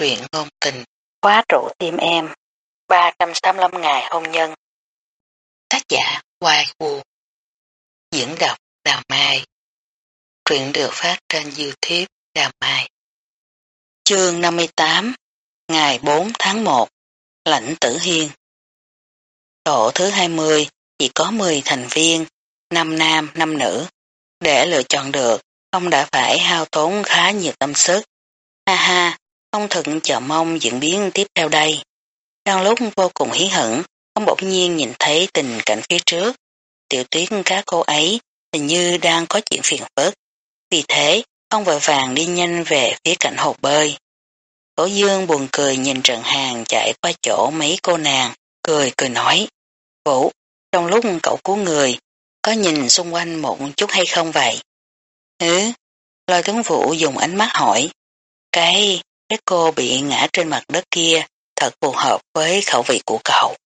truyện ngôn tình, khóa trụ tim em, 385 ngày hôn nhân. Tác giả Hoài Vũ Diễn đọc Đào Mai Truyện được phát trên Youtube Đào Mai Chương 58 Ngày 4 tháng 1 Lãnh Tử Hiên Tổ thứ 20 chỉ có 10 thành viên, 5 nam, 5 nữ. Để lựa chọn được, ông đã phải hao tốn khá nhiều tâm sức. Ha ha, ông thật chờ mong diễn biến tiếp theo đây. Đang lúc vô cùng hí hửng, ông bỗng nhiên nhìn thấy tình cảnh phía trước. Tiểu tuyết cá cô ấy hình như đang có chuyện phiền phức. Vì thế, ông vội vàng đi nhanh về phía cạnh hồ bơi. Cổ dương buồn cười nhìn trần hàng chạy qua chỗ mấy cô nàng, cười cười nói. Vũ, trong lúc cậu cứu người, có nhìn xung quanh một chút hay không vậy? Ừ, lôi tướng vũ dùng ánh mắt hỏi. Cái, cái cô bị ngã trên mặt đất kia thật phù hợp với khẩu vị của cậu.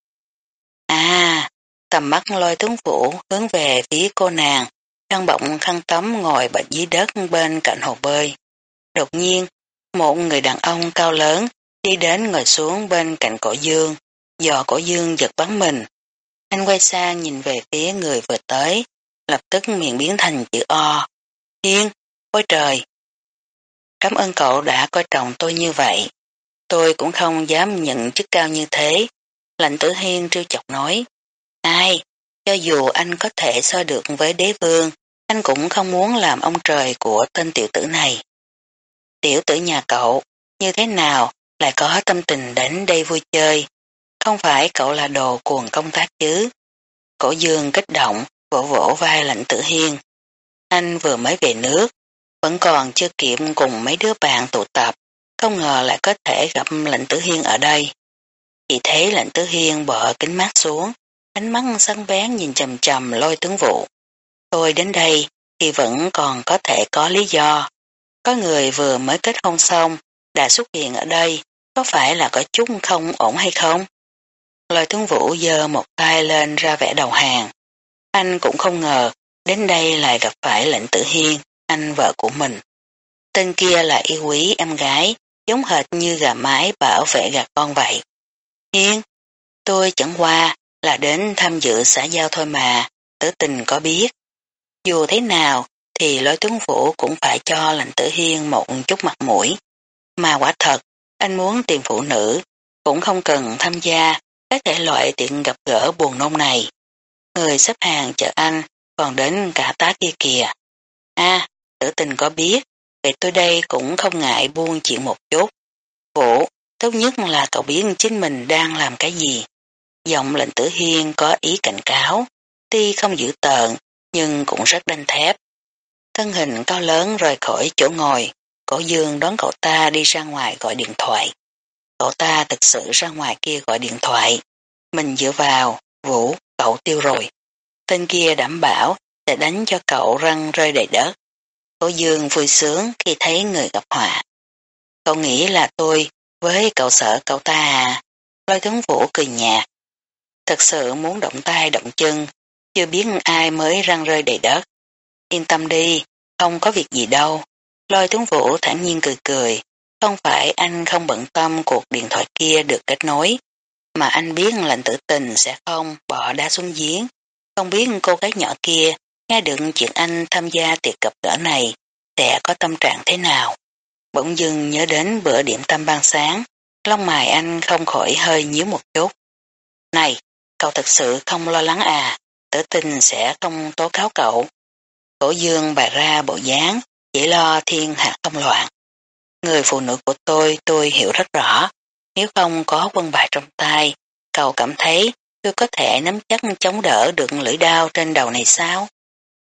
À, tầm mắt lôi tướng vũ hướng về phía cô nàng, đang bọng khăn tắm ngồi bệnh dưới đất bên cạnh hồ bơi. Đột nhiên, một người đàn ông cao lớn đi đến ngồi xuống bên cạnh cổ dương, dò cổ dương giật bắn mình. Anh quay sang nhìn về phía người vừa tới, lập tức miệng biến thành chữ O. thiên, ôi trời! Cảm ơn cậu đã coi trọng tôi như vậy. Tôi cũng không dám nhận chức cao như thế. Lạnh tử hiên trêu chọc nói. Ai, cho dù anh có thể so được với đế vương, anh cũng không muốn làm ông trời của tên tiểu tử này. Tiểu tử nhà cậu, như thế nào lại có tâm tình đến đây vui chơi? Không phải cậu là đồ cuồng công tác chứ? Cổ dương kích động, vỗ vỗ vai lạnh tử hiên. Anh vừa mới về nước, vẫn còn chưa kịp cùng mấy đứa bạn tụ tập, không ngờ lại có thể gặp lệnh tử hiên ở đây. Chỉ thấy lệnh tử hiên bỏ kính mắt xuống, ánh mắt săn bén nhìn chầm chầm lôi tướng vụ. Tôi đến đây thì vẫn còn có thể có lý do. Có người vừa mới kết hôn xong, đã xuất hiện ở đây, có phải là có chút không ổn hay không? Lôi tướng vũ dơ một tay lên ra vẻ đầu hàng. Anh cũng không ngờ, đến đây lại gặp phải lệnh tử hiên, anh vợ của mình. Tên kia là yêu quý em gái, giống hệt như gà mái bảo vệ gà con vậy. Hiên, tôi chẳng qua là đến tham dự xã giao thôi mà, tử tình có biết. Dù thế nào thì lối tướng phủ cũng phải cho lành tử hiên một chút mặt mũi. Mà quả thật, anh muốn tìm phụ nữ, cũng không cần tham gia các thể loại tiện gặp gỡ buồn nôn này. Người xếp hàng chờ anh còn đến cả tá kia kìa. a tử tình có biết, vậy tôi đây cũng không ngại buông chuyện một chút. Vũ, tốt nhất là cậu biết chính mình đang làm cái gì. Giọng lệnh tử hiên có ý cảnh cáo, tuy không giữ tợn, nhưng cũng rất đanh thép. Thân hình cao lớn rời khỏi chỗ ngồi, cổ dương đón cậu ta đi ra ngoài gọi điện thoại. Cậu ta thực sự ra ngoài kia gọi điện thoại. Mình dựa vào, Vũ, cậu tiêu rồi. Tên kia đảm bảo sẽ đánh cho cậu răng rơi đầy đất. Cổ dương vui sướng khi thấy người gặp họa. Cậu nghĩ là tôi với cậu sợ cậu ta à? Lôi tướng vũ cười nhạt. Thật sự muốn động tay động chân, chưa biết ai mới răng rơi đầy đất. Yên tâm đi, không có việc gì đâu. Lôi tướng vũ thản nhiên cười cười. Không phải anh không bận tâm cuộc điện thoại kia được kết nối, mà anh biết lệnh tử tình sẽ không bỏ đá xuống giếng. Không biết cô gái nhỏ kia nghe được chuyện anh tham gia tiệc gặp gỡ này sẽ có tâm trạng thế nào. Bỗng dưng nhớ đến bữa điểm tâm ban sáng, lông mày anh không khỏi hơi nhíu một chút. Này, cậu thật sự không lo lắng à, tử tình sẽ không tố cáo cậu. Cổ dương bày ra bộ dáng, chỉ lo thiên hạ không loạn. Người phụ nữ của tôi tôi hiểu rất rõ, nếu không có quân bài trong tay, cậu cảm thấy tôi có thể nắm chắc chống đỡ được lưỡi đao trên đầu này sao?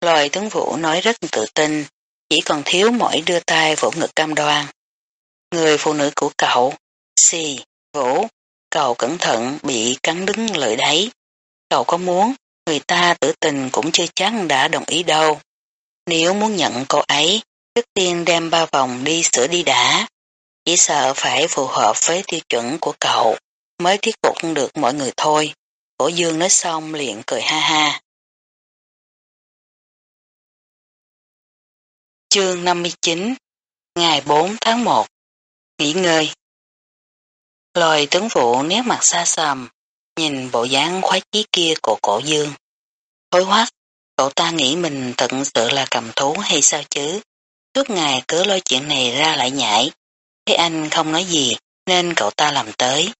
Loài tướng vũ nói rất tự tin, chỉ còn thiếu mỗi đưa tay vỗ ngực cam đoan. Người phụ nữ của cậu, xì, vũ, cậu cẩn thận bị cắn đứng lợi đấy. Cậu có muốn, người ta tử tình cũng chưa chắc đã đồng ý đâu. Nếu muốn nhận cô ấy, trước tiên đem ba vòng đi sửa đi đã. Chỉ sợ phải phù hợp với tiêu chuẩn của cậu, mới thuyết phục được mọi người thôi. Cổ dương nói xong liền cười ha ha. Chương 59 Ngày 4 tháng 1 Nghỉ ngơi Lôi tướng vụ nét mặt xa xăm, nhìn bộ dáng khoái chí kia của cổ dương. Hối hoắc, cậu ta nghĩ mình thật sự là cầm thú hay sao chứ? Suốt ngày cứ lôi chuyện này ra lại nhảy. Thấy anh không nói gì nên cậu ta làm tới.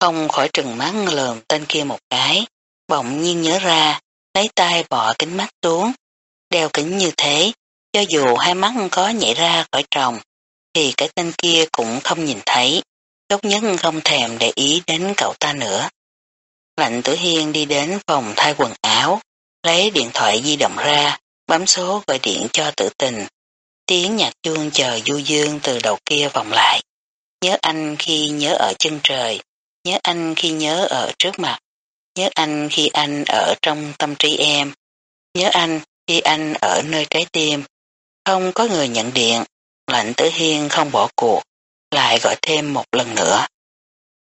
Không khỏi trừng mắt lườm tên kia một cái, bỗng nhiên nhớ ra, lấy tay bỏ kính mắt xuống. Đeo kính như thế, cho dù hai mắt có nhảy ra khỏi tròng, thì cái tên kia cũng không nhìn thấy, tốt nhất không thèm để ý đến cậu ta nữa. Lạnh tử hiên đi đến phòng thay quần áo, lấy điện thoại di động ra, bấm số gọi điện cho tử tình. Tiếng nhạc chuông chờ du dương từ đầu kia vòng lại. Nhớ anh khi nhớ ở chân trời, nhớ anh khi nhớ ở trước mặt, nhớ anh khi anh ở trong tâm trí em, nhớ anh khi anh ở nơi trái tim. Không có người nhận điện, lạnh tử hiên không bỏ cuộc, lại gọi thêm một lần nữa.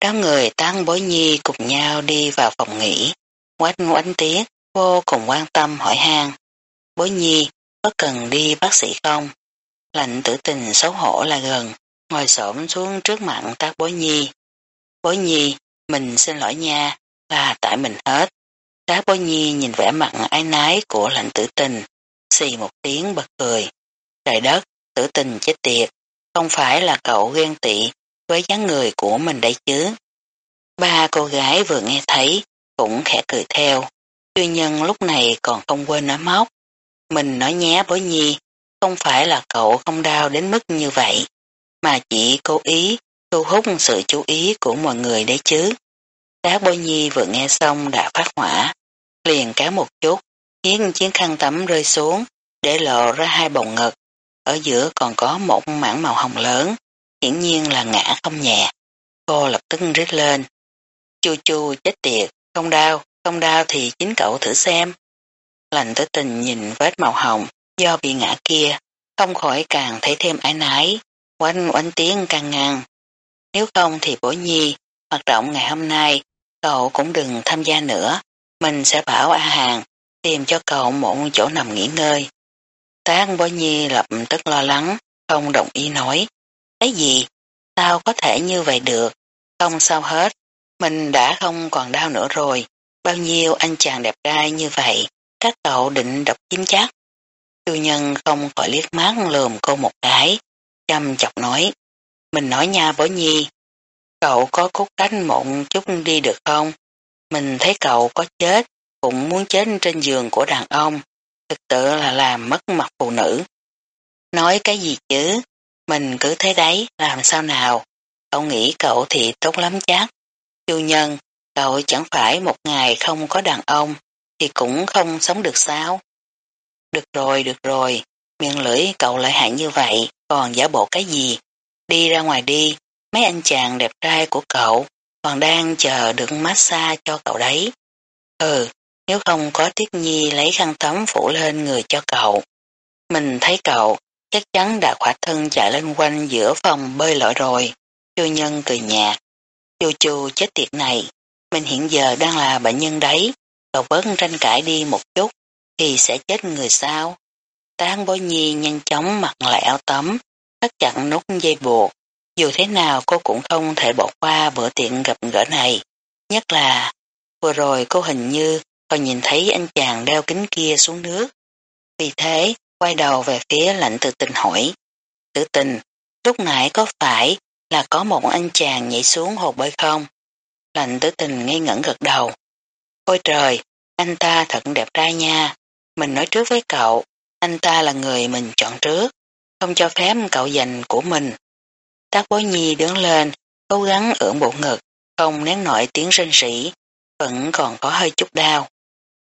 Đám người tán bối nhi cùng nhau đi vào phòng nghỉ, Quách oánh tiếc vô cùng quan tâm hỏi han Bối nhi, có cần đi bác sĩ không? Lạnh tử tình xấu hổ là gần, ngồi xổm xuống trước mặt tác bối nhi. Bối nhi, mình xin lỗi nha, là tại mình hết. Tác bối nhi nhìn vẻ mặt ái nái của lạnh tử tình, xì một tiếng bật cười. Trời đất, tử tình chết tiệt, không phải là cậu ghen tị với dáng người của mình đấy chứ. Ba cô gái vừa nghe thấy, cũng khẽ cười theo. Chuyên nhân lúc này còn không quên nói móc. Mình nói nhé bối nhi, không phải là cậu không đau đến mức như vậy, mà chỉ cố ý thu hút sự chú ý của mọi người đấy chứ. Các bối nhi vừa nghe xong đã phát hỏa, liền cá một chút, khiến chiến khăn tắm rơi xuống, để lộ ra hai bồng ngực. Ở giữa còn có một mảng màu hồng lớn, hiển nhiên là ngã không nhẹ. Cô lập tức rít lên. Chu chu chết tiệt, không đau, không đau thì chính cậu thử xem. Lành tới tình nhìn vết màu hồng do bị ngã kia, không khỏi càng thấy thêm ái nái, quanh quanh tiếng càng ngang Nếu không thì bổ nhi, hoạt động ngày hôm nay, cậu cũng đừng tham gia nữa, mình sẽ bảo A Hàng tìm cho cậu một chỗ nằm nghỉ ngơi. Tán bó nhi lập tức lo lắng, không đồng ý nói. Cái gì? Sao có thể như vậy được? Không sao hết, mình đã không còn đau nữa rồi. Bao nhiêu anh chàng đẹp trai như vậy, các cậu định độc chiếm chắc. Chu nhân không khỏi liếc mắt lườm cô một cái, chăm chọc nói. Mình nói nha bó nhi, cậu có cốt cánh một chút đi được không? Mình thấy cậu có chết, cũng muốn chết trên giường của đàn ông, thực tự là làm mất mặt phụ nữ. Nói cái gì chứ, mình cứ thế đấy, làm sao nào, cậu nghĩ cậu thì tốt lắm chắc. Chu nhân, cậu chẳng phải một ngày không có đàn ông, thì cũng không sống được sao. Được rồi, được rồi, miệng lưỡi cậu lại hại như vậy, còn giả bộ cái gì? Đi ra ngoài đi, mấy anh chàng đẹp trai của cậu còn đang chờ được massage cho cậu đấy. Ừ, nếu không có Tiết Nhi lấy khăn tắm phủ lên người cho cậu. Mình thấy cậu chắc chắn đã khỏa thân chạy lên quanh giữa phòng bơi lội rồi. Chu nhân cười nhạt. Chu chu chết tiệt này, mình hiện giờ đang là bệnh nhân đấy, cậu bớt tranh cãi đi một chút, thì sẽ chết người sao. Tán bối nhi nhanh chóng mặc lại áo tắm, thắt chặt nút dây buộc. Dù thế nào cô cũng không thể bỏ qua bữa tiện gặp gỡ này. Nhất là, vừa rồi cô hình như còn nhìn thấy anh chàng đeo kính kia xuống nước. Vì thế, quay đầu về phía lạnh tự tình hỏi. Tự tình, lúc nãy có phải là có một anh chàng nhảy xuống hồ bơi không? Lạnh tử tình ngây ngẩn gật đầu. Ôi trời, anh ta thật đẹp trai nha. Mình nói trước với cậu, anh ta là người mình chọn trước, không cho phép cậu giành của mình. Tác bối nhi đứng lên, cố gắng ưỡn bộ ngực, không nén nổi tiếng rên rỉ, vẫn còn có hơi chút đau.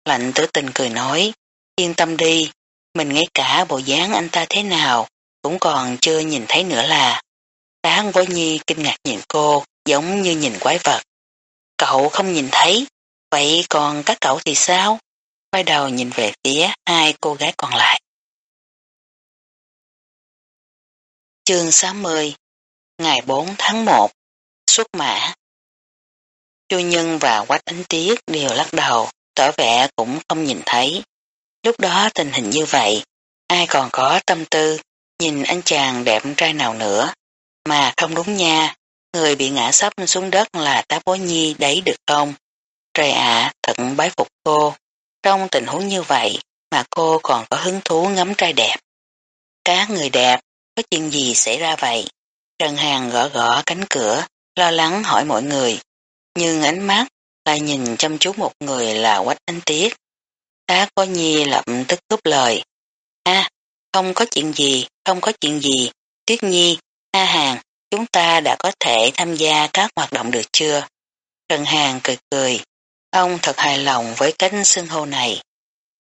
Lạnh tử tình cười nói, yên tâm đi, mình ngay cả bộ dáng anh ta thế nào, cũng còn chưa nhìn thấy nữa là. Tán bối nhi kinh ngạc nhìn cô, giống như nhìn quái vật. Cậu không nhìn thấy, vậy còn các cậu thì sao? quay đầu nhìn về phía hai cô gái còn lại. Chương 60 Ngày 4 tháng 1 Xuất mã Chu Nhân và Quách Ánh Tiết đều lắc đầu, tỏ vẻ cũng không nhìn thấy. Lúc đó tình hình như vậy, ai còn có tâm tư nhìn anh chàng đẹp trai nào nữa, mà không đúng nha, Người bị ngã sắp xuống đất là tá bố nhi đấy được không? Trời ạ, thật bái phục cô. Trong tình huống như vậy mà cô còn có hứng thú ngắm trai đẹp. Các người đẹp, có chuyện gì xảy ra vậy? Trần Hàng gõ gõ cánh cửa, lo lắng hỏi mọi người. Nhưng ánh mắt lại nhìn chăm chú một người là Quách anh Tiết. Tá có nhi lập tức cướp lời. a không có chuyện gì, không có chuyện gì. Tuyết Nhi, A Hàng, chúng ta đã có thể tham gia các hoạt động được chưa? Trần Hàng cười cười. Ông thật hài lòng với cánh xưng hô này.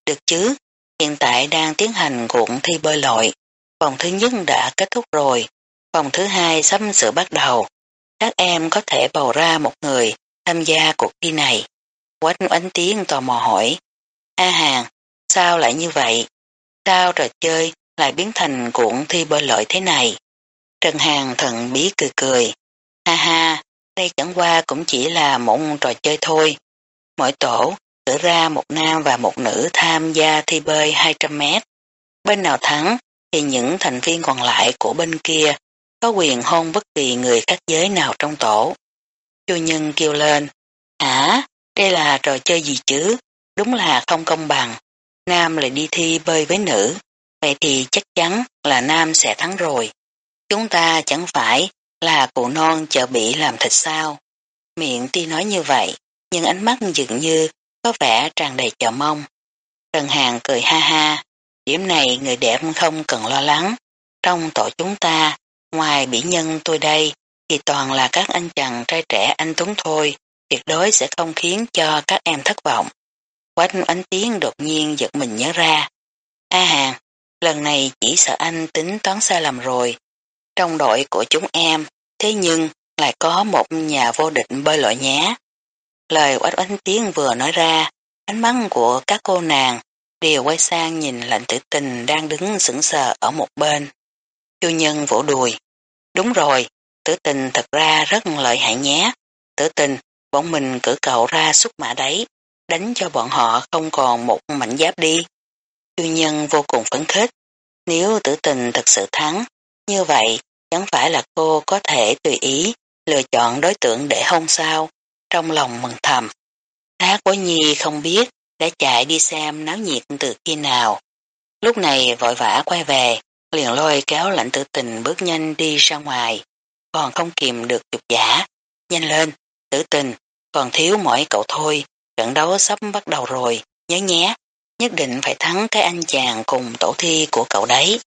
Được chứ, hiện tại đang tiến hành cuộc thi bơi lội. Vòng thứ nhất đã kết thúc rồi, vòng thứ hai sắp sửa bắt đầu. Các em có thể bầu ra một người tham gia cuộc thi này. Quách oánh tiếng tò mò hỏi. A Hàng, sao lại như vậy? Sao trò chơi lại biến thành cuộc thi bơi lội thế này? Trần Hàng thần bí cười cười. Ha ha, đây chẳng qua cũng chỉ là một trò chơi thôi. Mỗi tổ cử ra một nam và một nữ tham gia thi bơi 200 mét. Bên nào thắng thì những thành viên còn lại của bên kia có quyền hôn bất kỳ người khác giới nào trong tổ. Chu nhân kêu lên, hả, đây là trò chơi gì chứ, đúng là không công bằng. Nam lại đi thi bơi với nữ, vậy thì chắc chắn là nam sẽ thắng rồi. Chúng ta chẳng phải là cụ non chờ bị làm thịt sao. Miệng ti nói như vậy, nhưng ánh mắt dường như có vẻ tràn đầy chờ mong. Trần Hàng cười ha ha, điểm này người đẹp không cần lo lắng. Trong tổ chúng ta, ngoài bỉ nhân tôi đây, thì toàn là các anh chàng trai trẻ anh Tuấn thôi, tuyệt đối sẽ không khiến cho các em thất vọng. Quách ánh tiếng đột nhiên giật mình nhớ ra. A Hàng, lần này chỉ sợ anh tính toán sai lầm rồi. Trong đội của chúng em, thế nhưng lại có một nhà vô địch bơi lội nhé. Lời quách ánh tiếng vừa nói ra, ánh mắt của các cô nàng đều quay sang nhìn lạnh tử tình đang đứng sững sờ ở một bên. Chu nhân vỗ đùi. Đúng rồi, tử tình thật ra rất lợi hại nhé. Tử tình, bọn mình cử cậu ra xuất mã đấy, đánh cho bọn họ không còn một mảnh giáp đi. Chu nhân vô cùng phấn khích. Nếu tử tình thật sự thắng, như vậy chẳng phải là cô có thể tùy ý lựa chọn đối tượng để hôn sao, trong lòng mừng thầm. Thác Bối Nhi không biết đã chạy đi xem náo nhiệt từ khi nào. Lúc này vội vã quay về, liền lôi kéo lạnh tử tình bước nhanh đi ra ngoài, còn không kìm được dục giả. Nhanh lên, tử tình, còn thiếu mỗi cậu thôi, trận đấu sắp bắt đầu rồi, nhớ nhé, nhất định phải thắng cái anh chàng cùng tổ thi của cậu đấy.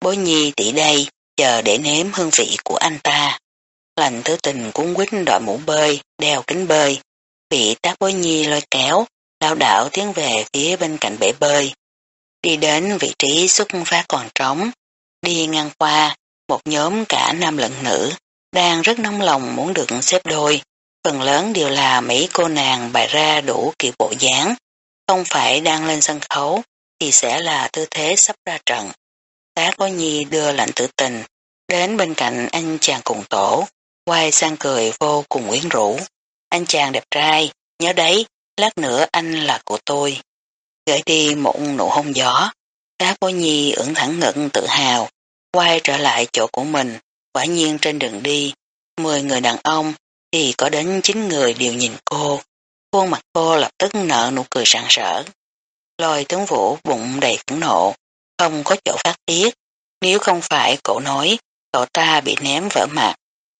Bối nhi tỷ đây, chờ để nếm hương vị của anh ta. Lành tử tình cuốn quýt đội mũ bơi, đeo kính bơi, bị tác bối nhi lôi kéo, lao đảo tiến về phía bên cạnh bể bơi. Đi đến vị trí xuất phát còn trống, đi ngang qua, một nhóm cả nam lẫn nữ, đang rất nóng lòng muốn được xếp đôi. Phần lớn đều là mấy cô nàng bày ra đủ kiểu bộ dáng, không phải đang lên sân khấu, thì sẽ là tư thế sắp ra trận. Tá có nhi đưa lạnh tử tình, đến bên cạnh anh chàng cùng tổ, quay sang cười vô cùng quyến rũ. Anh chàng đẹp trai, nhớ đấy, lát nữa anh là của tôi. Gửi đi một nụ hôn gió, Tá có nhi ưỡn thẳng ngực tự hào, quay trở lại chỗ của mình, quả nhiên trên đường đi, mười người đàn ông thì có đến chín người đều nhìn cô. Khuôn mặt cô lập tức nở nụ cười sảng sở. Lôi tướng vũ bụng đầy phẫn nộ, không có chỗ phát tiết. Nếu không phải cậu nói cậu ta bị ném vỡ mặt,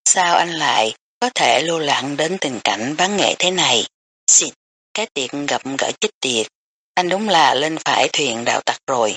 sao anh lại có thể lưu lặng đến tình cảnh bán nghệ thế này? Xịt, cái tiệc gặp gỡ chích tiệc, anh đúng là lên phải thuyền đạo tặc rồi.